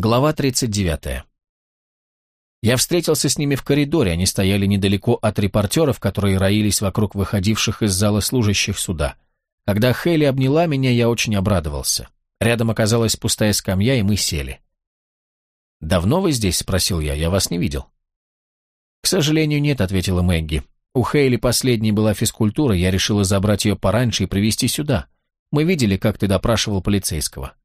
Глава 39. Я встретился с ними в коридоре, они стояли недалеко от репортеров, которые роились вокруг выходивших из зала служащих суда. Когда Хейли обняла меня, я очень обрадовался. Рядом оказалась пустая скамья, и мы сели. «Давно вы здесь?» — спросил я. «Я вас не видел». «К сожалению, нет», — ответила Мэгги. «У Хейли последней была физкультура, я решила забрать ее пораньше и привезти сюда. Мы видели, как ты допрашивал полицейского».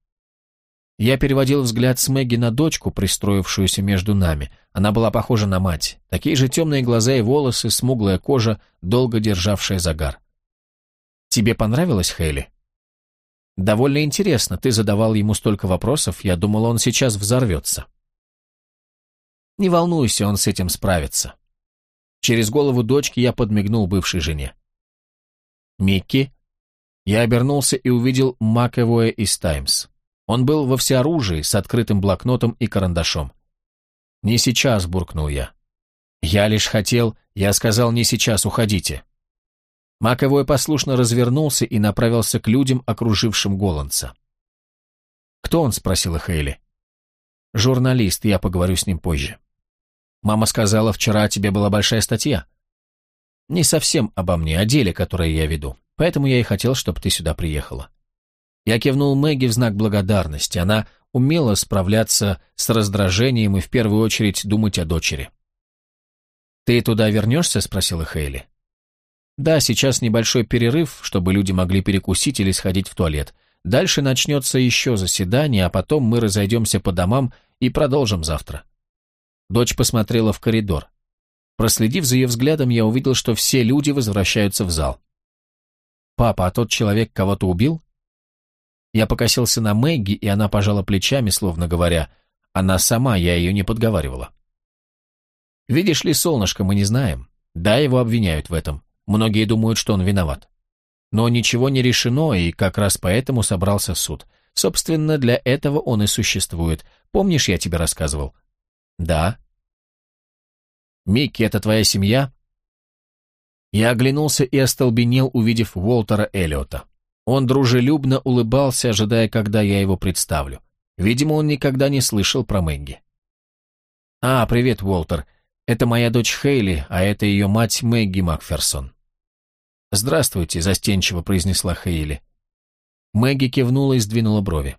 Я переводил взгляд с Мэгги на дочку, пристроившуюся между нами. Она была похожа на мать. Такие же темные глаза и волосы, смуглая кожа, долго державшая загар. «Тебе понравилось, Хейли?» «Довольно интересно. Ты задавал ему столько вопросов. Я думал, он сейчас взорвется». «Не волнуйся, он с этим справится». Через голову дочки я подмигнул бывшей жене. «Микки?» Я обернулся и увидел Макэвоя из «Таймс». Он был во всеоружии, с открытым блокнотом и карандашом. «Не сейчас», — буркнул я. «Я лишь хотел...» Я сказал, «Не сейчас, уходите». Маковой послушно развернулся и направился к людям, окружившим Голландса. «Кто он?» — спросила Хейли. «Журналист, я поговорю с ним позже». «Мама сказала, вчера о тебе была большая статья». «Не совсем обо мне, о деле, которое я веду. Поэтому я и хотел, чтобы ты сюда приехала». Я кивнул Мэгги в знак благодарности. Она умела справляться с раздражением и в первую очередь думать о дочери. «Ты туда вернешься?» — спросила Хейли. «Да, сейчас небольшой перерыв, чтобы люди могли перекусить или сходить в туалет. Дальше начнется еще заседание, а потом мы разойдемся по домам и продолжим завтра». Дочь посмотрела в коридор. Проследив за ее взглядом, я увидел, что все люди возвращаются в зал. «Папа, а тот человек кого-то убил?» Я покосился на Мэгги, и она пожала плечами, словно говоря, она сама, я ее не подговаривала. Видишь ли, солнышко, мы не знаем. Да, его обвиняют в этом. Многие думают, что он виноват. Но ничего не решено, и как раз поэтому собрался суд. Собственно, для этого он и существует. Помнишь, я тебе рассказывал? Да. Микки, это твоя семья? Я оглянулся и остолбенел, увидев Уолтера Эллиота. Он дружелюбно улыбался, ожидая, когда я его представлю. Видимо, он никогда не слышал про Мэгги. «А, привет, Уолтер. Это моя дочь Хейли, а это ее мать Мэгги Макферсон». «Здравствуйте», — застенчиво произнесла Хейли. Мэгги кивнула и сдвинула брови.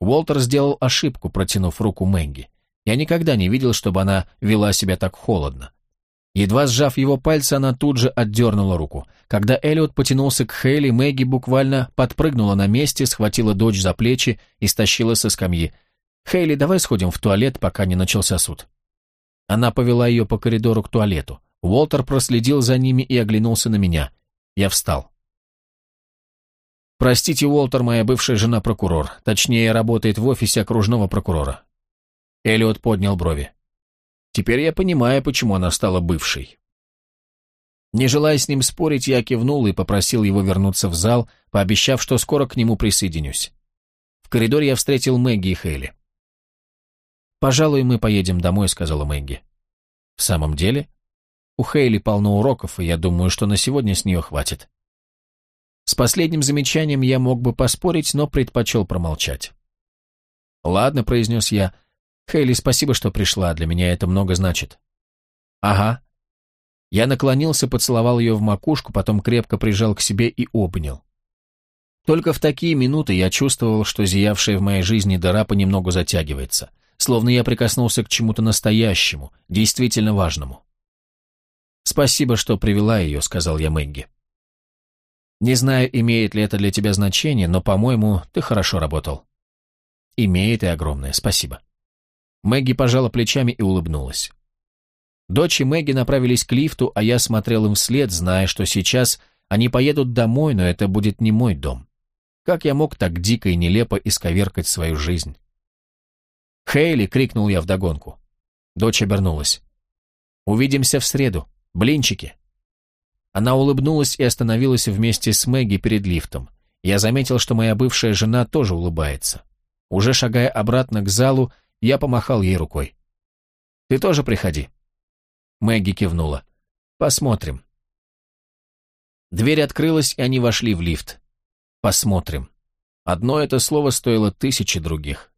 Уолтер сделал ошибку, протянув руку Мэгги. Я никогда не видел, чтобы она вела себя так холодно. Едва сжав его пальцы, она тут же отдернула руку. Когда Эллиот потянулся к Хейли, Мэгги буквально подпрыгнула на месте, схватила дочь за плечи и стащила со скамьи. «Хейли, давай сходим в туалет, пока не начался суд». Она повела ее по коридору к туалету. Уолтер проследил за ними и оглянулся на меня. Я встал. «Простите, Уолтер, моя бывшая жена прокурор. Точнее, работает в офисе окружного прокурора». Эллиот поднял брови. Теперь я понимаю, почему она стала бывшей. Не желая с ним спорить, я кивнул и попросил его вернуться в зал, пообещав, что скоро к нему присоединюсь. В коридоре я встретил Мэгги и Хейли. «Пожалуй, мы поедем домой», — сказала Мэгги. «В самом деле?» У Хейли полно уроков, и я думаю, что на сегодня с нее хватит. С последним замечанием я мог бы поспорить, но предпочел промолчать. «Ладно», — произнес я, «Хейли, спасибо, что пришла, для меня это много значит». «Ага». Я наклонился, поцеловал ее в макушку, потом крепко прижал к себе и обнял. Только в такие минуты я чувствовал, что зиявшая в моей жизни дыра понемногу затягивается, словно я прикоснулся к чему-то настоящему, действительно важному. «Спасибо, что привела ее», — сказал я Мэгги. «Не знаю, имеет ли это для тебя значение, но, по-моему, ты хорошо работал». «Имеет и огромное, спасибо». Мэгги пожала плечами и улыбнулась. Дочь и Мэгги направились к лифту, а я смотрел им вслед, зная, что сейчас они поедут домой, но это будет не мой дом. Как я мог так дико и нелепо исковеркать свою жизнь? «Хейли!» — крикнул я вдогонку. Дочь обернулась. «Увидимся в среду. Блинчики!» Она улыбнулась и остановилась вместе с Мэгги перед лифтом. Я заметил, что моя бывшая жена тоже улыбается. Уже шагая обратно к залу, я помахал ей рукой. «Ты тоже приходи». Мэгги кивнула. «Посмотрим». Дверь открылась, и они вошли в лифт. «Посмотрим». Одно это слово стоило тысячи других.